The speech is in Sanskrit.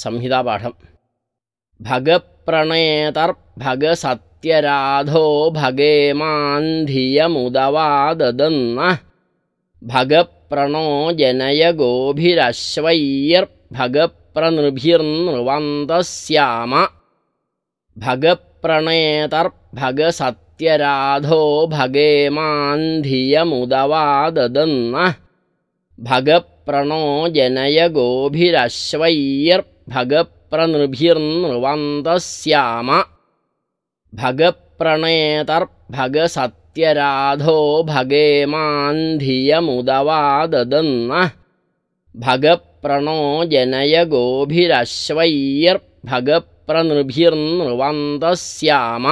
संहितापाठं भगप्रणेतर्भगसत्यराधो भगे मान्धियमुदवाददन्नः भगप्रणो जनय गोभिरश्वैर्भगप्रनृभिर्नृवन्तस्याम भगप्रणेतर्भगसत्यराधो भगे मान्धियमुदवाददन्नः भगप्रणो जनय गोभिरश्वैर्भगप्रनृभिर्नृवन्तस्याम भगप्रणेतर्भगसत्यराधो भगे मान्धियमुदवाददन्नः भगप्रणो जनय गोभिरश्वैर्भगप्रनृभिर्नृवन्तस्याम